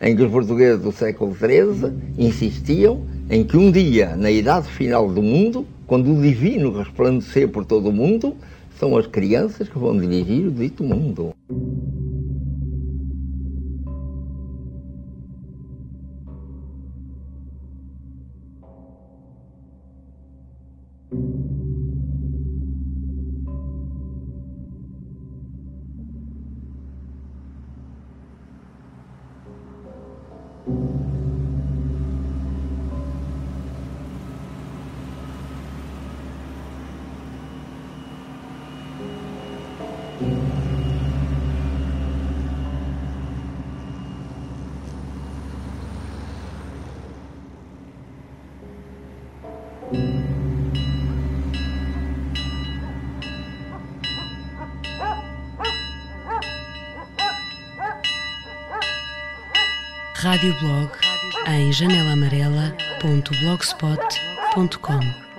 em que os portugueses do século XIII insistiam em que um dia, na idade final do mundo, quando o divino resplandecer por todo o mundo, são as crianças que vão dirigir o dito mundo. Radioblog em janelamarela.blogspot.com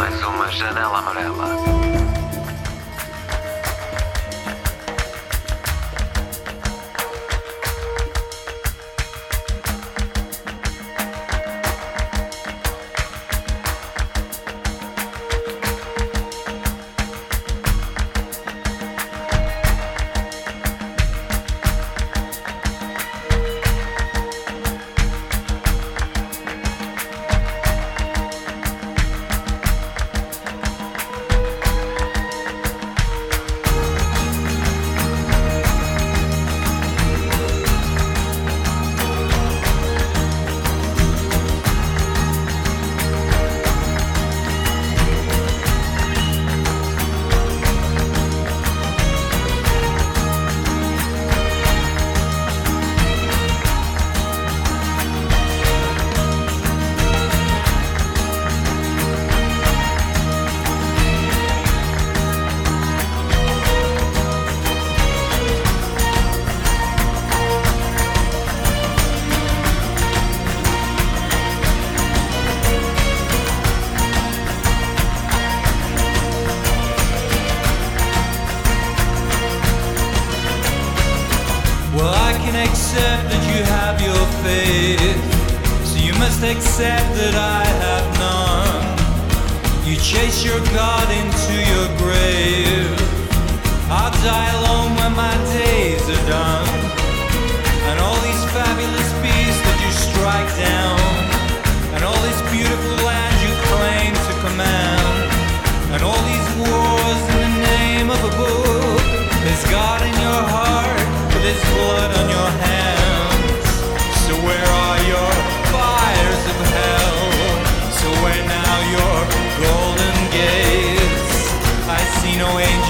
mais uma janela amarela. Must accept that I have none. You chase your God into your grave. I'll die alone when my days are done. And all these fabulous beasts that you strike down. And all this beautiful land you claim to command. And all these wars in the name of a book. There's God in your heart, but there's blood on your hands.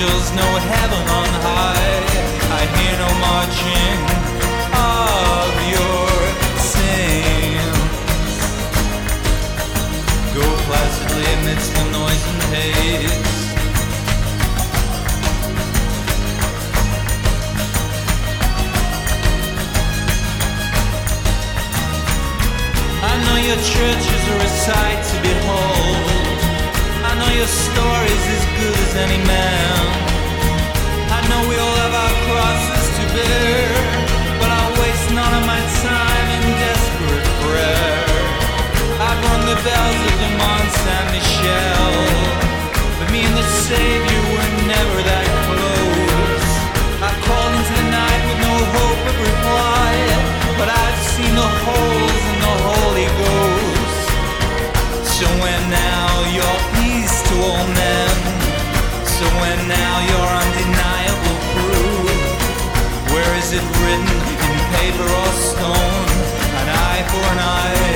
Angels, no heaven on high. I hear no marching of your saints. Go placidly amidst the noise and haze. I know your churches are a sight to behold. I know your story's as good as any man. I know we all have our crosses to bear, written in paper or stone, an eye for an eye.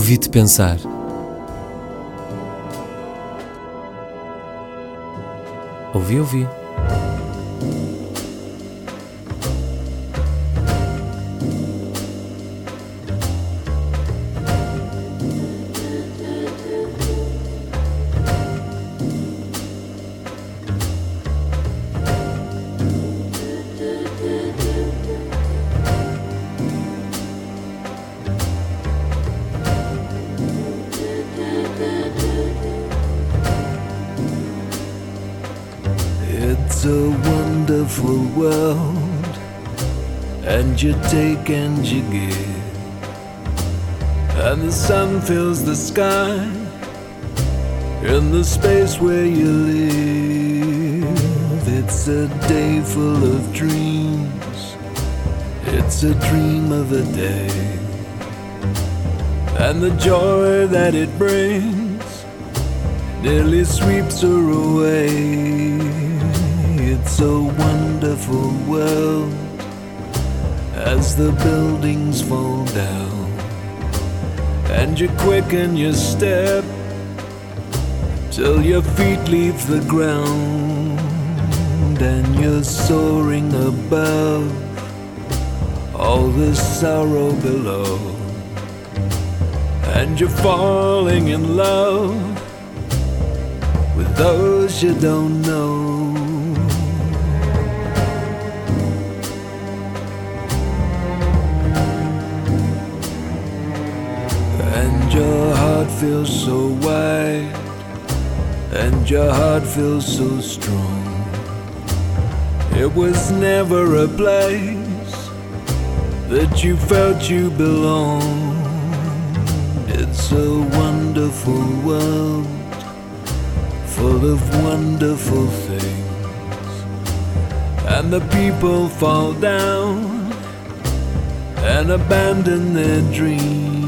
Ouvi-te pensar. Ouvi, ouvi. Space where you live. It's a day full of dreams, it's a dream of a day, and the joy that it brings nearly sweeps her away. It's a wonderful world as the buildings fall down, and you quicken your step till your feet leave the ground, and you're soaring above all the sorrow below, and you're falling in love with those you don't know. And your heart feels so wide, and your heart feels so strong. It was never a place that you felt you belonged. It's a wonderful world full of wonderful things. And the people fall down and abandon their dreams.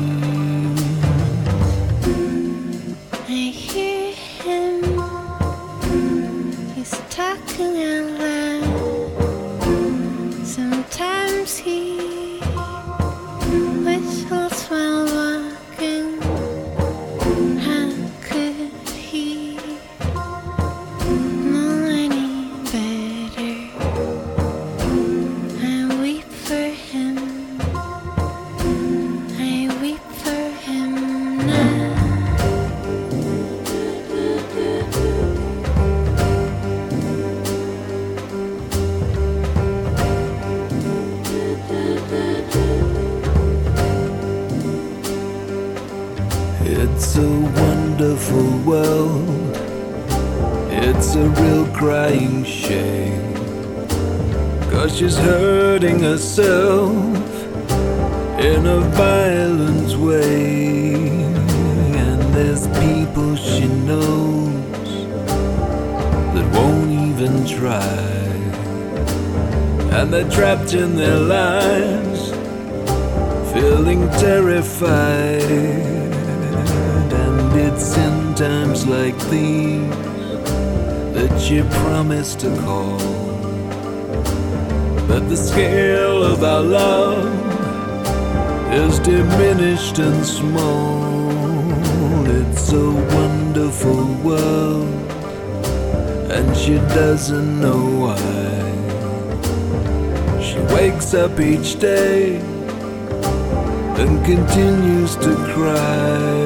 She's hurting herself in a violent way. And there's people she knows that won't even try. And they're trapped in their lives, feeling terrified. And it's in times like these that you promise to call. But the scale of our love is diminished and small. It's a wonderful world, and she doesn't know why. She wakes up each day and continues to cry.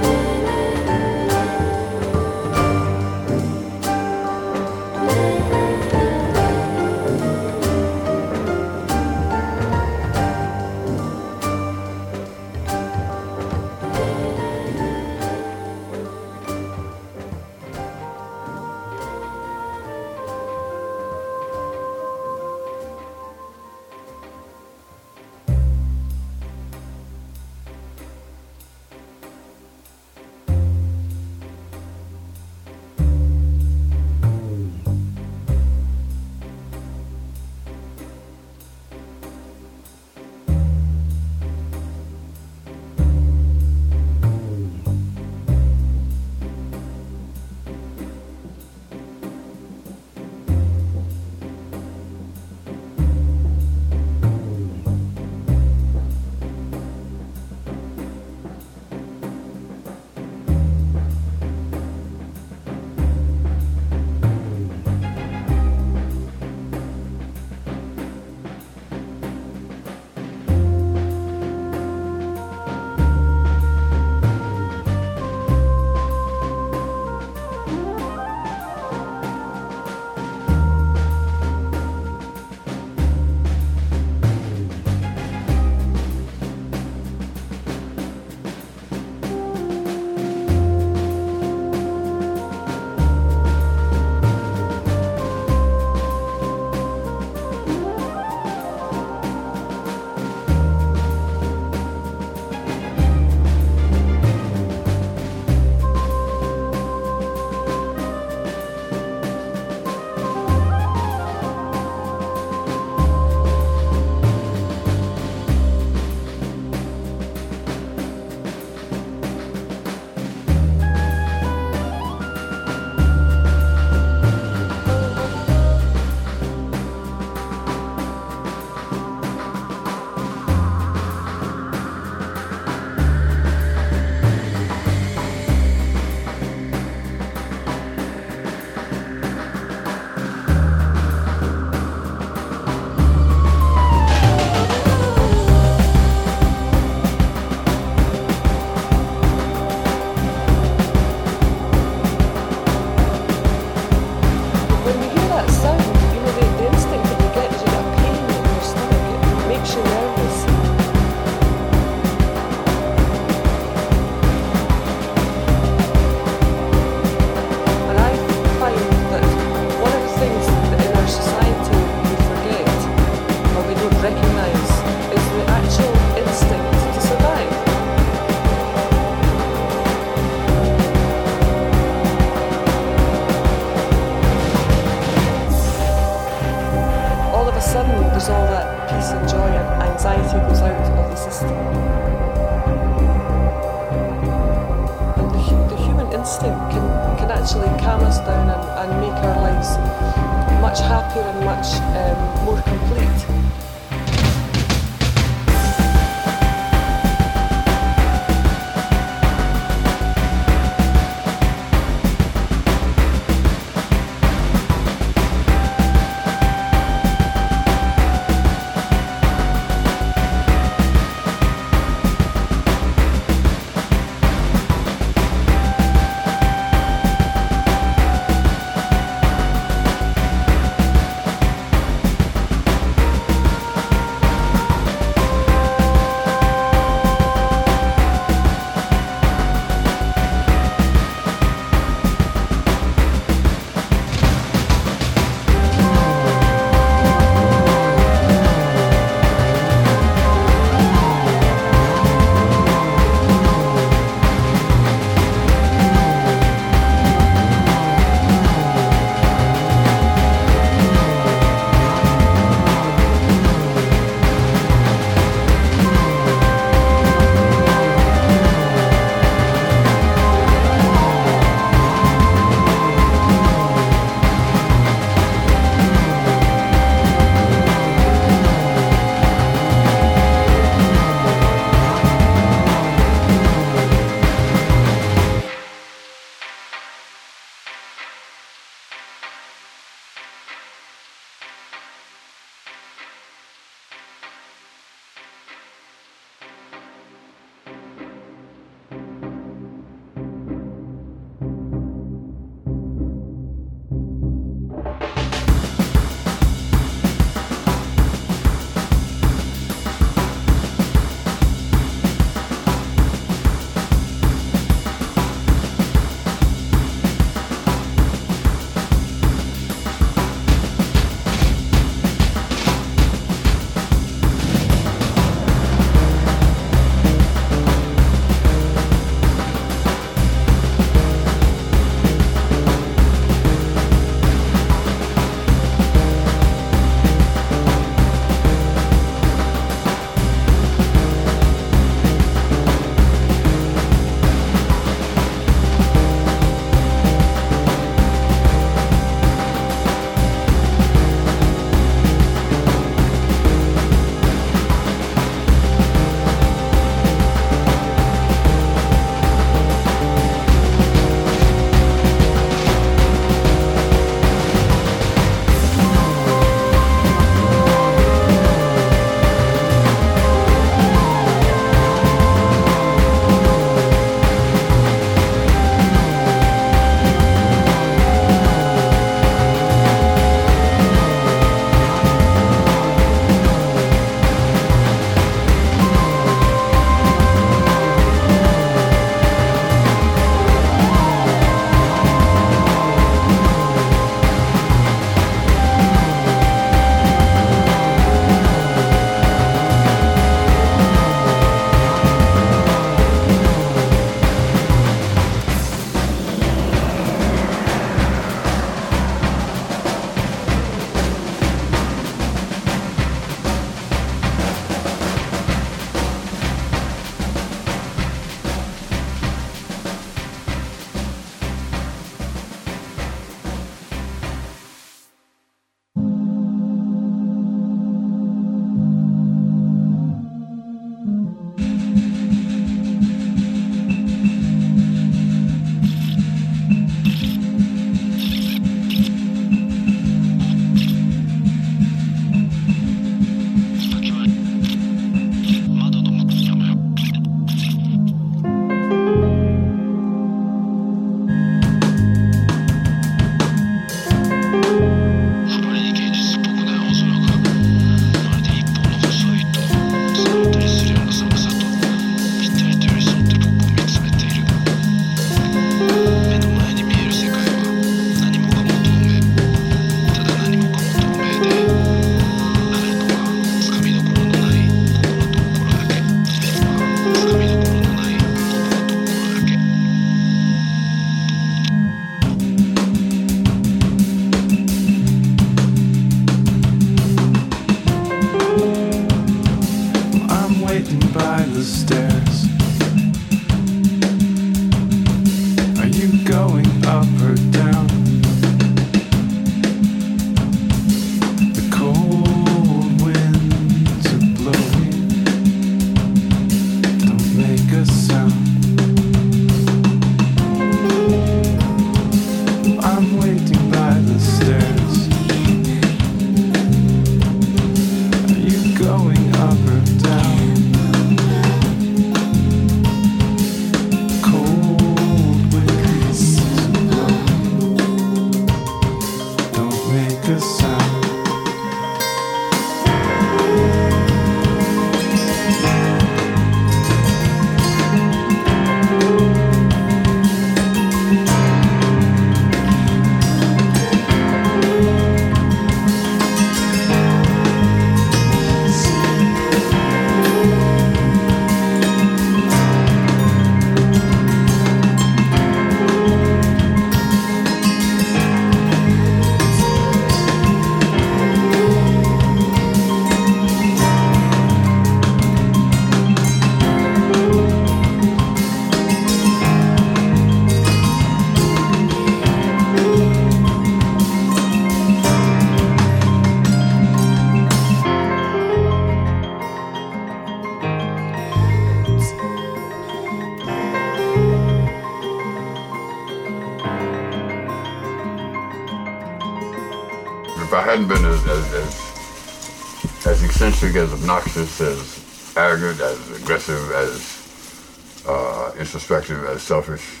If I hadn't been as, as, as, as eccentric, as obnoxious, as arrogant, as aggressive, as uh, introspective, as selfish,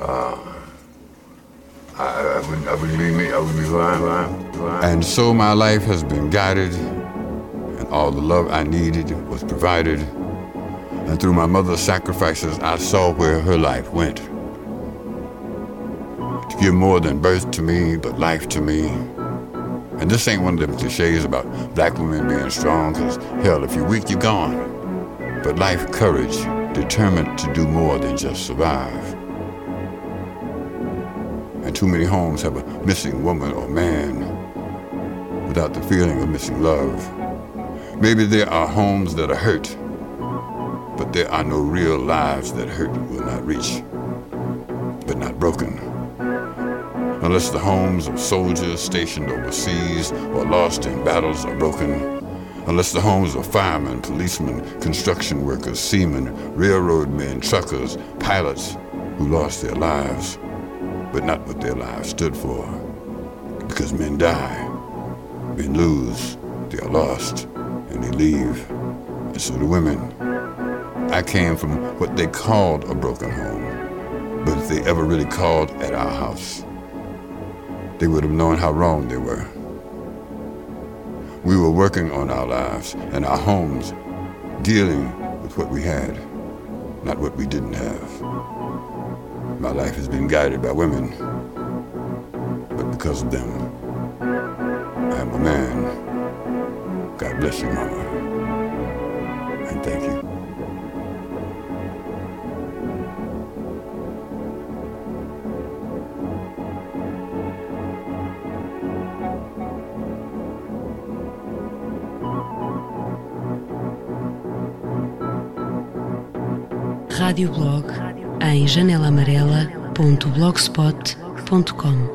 uh, I, I, wouldn't, I wouldn't be me. I wouldn't be who I am. And so my life has been guided, and all the love I needed was provided. And through my mother's sacrifices, I saw where her life went. To give more than birth to me, but life to me. And this ain't one of them cliches about black women being strong, because hell, if you're weak, you're gone. But life, courage, determined to do more than just survive. And too many homes have a missing woman or man without the feeling of missing love. Maybe there are homes that are hurt, but there are no real lives that hurt will not reach, but not broken unless the homes of soldiers stationed overseas or lost in battles are broken, unless the homes of firemen, policemen, construction workers, seamen, railroad men, truckers, pilots who lost their lives, but not what their lives stood for. Because men die, men lose, they are lost, and they leave. And so do women. I came from what they called a broken home, but if they ever really called at our house, they would have known how wrong they were. We were working on our lives and our homes, dealing with what we had, not what we didn't have. My life has been guided by women, but because of them, I am a man. God bless you, Mama. And thank you. radioblog em janelamarela.blogspot.com.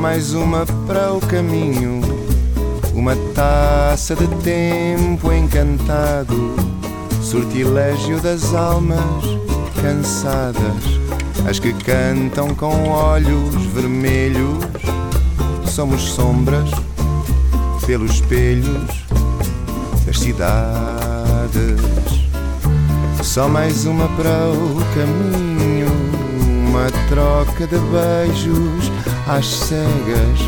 mais uma para o caminho, uma taça de tempo encantado, sortilégio das almas cansadas, as que cantam com olhos vermelhos. Somos sombras pelos espelhos das cidades. Só mais uma para o caminho, uma troca de beijos às cegas,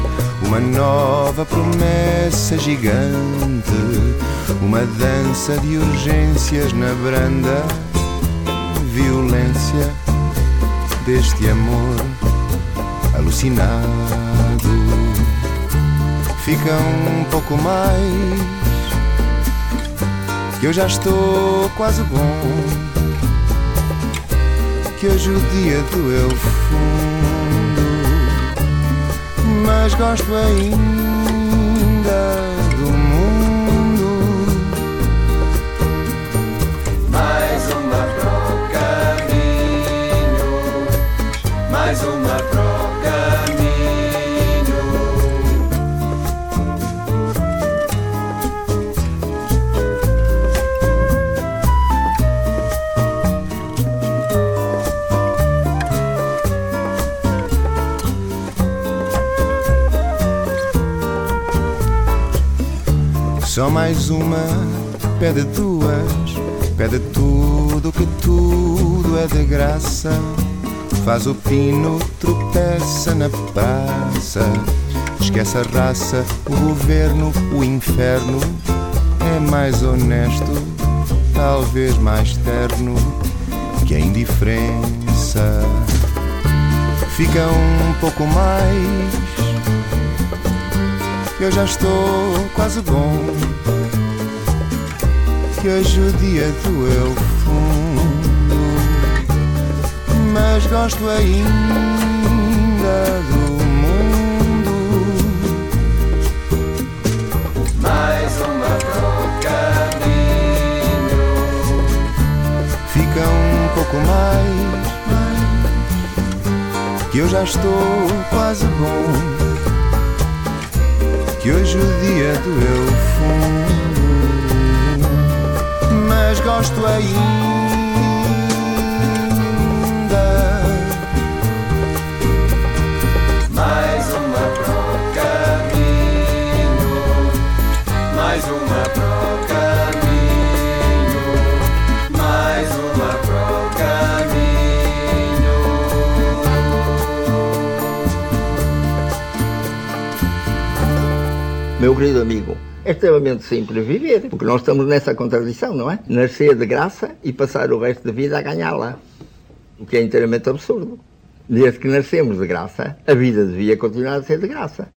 uma nova promessa gigante, uma dança de urgências na branda violência deste amor alucinado. Fica um pouco mais, que eu já estou quase bom. Que hoje o dia doeu fundo, mas gosto ainda Só mais uma, pede duas, pede tudo que tudo é de graça. Faz o pino, tropeça na praça. Esquece a raça, o governo, o inferno. É mais honesto, talvez mais terno que a indiferença. Fica um pouco mais que eu já estou quase bom. Que hoje o dia doeu fundo, mas gosto ainda do mundo. Mais uma pro caminho. Fica um pouco mais, que eu já estou quase bom. Que hoje o dia doeu fundo, mas gosto ainda. Meu querido amigo, é extremamente simples viver, porque nós estamos nessa contradição, não é? Nascer de graça e passar o resto da vida a ganhá-la. O que é inteiramente absurdo. Desde que nascemos de graça, a vida devia continuar a ser de graça.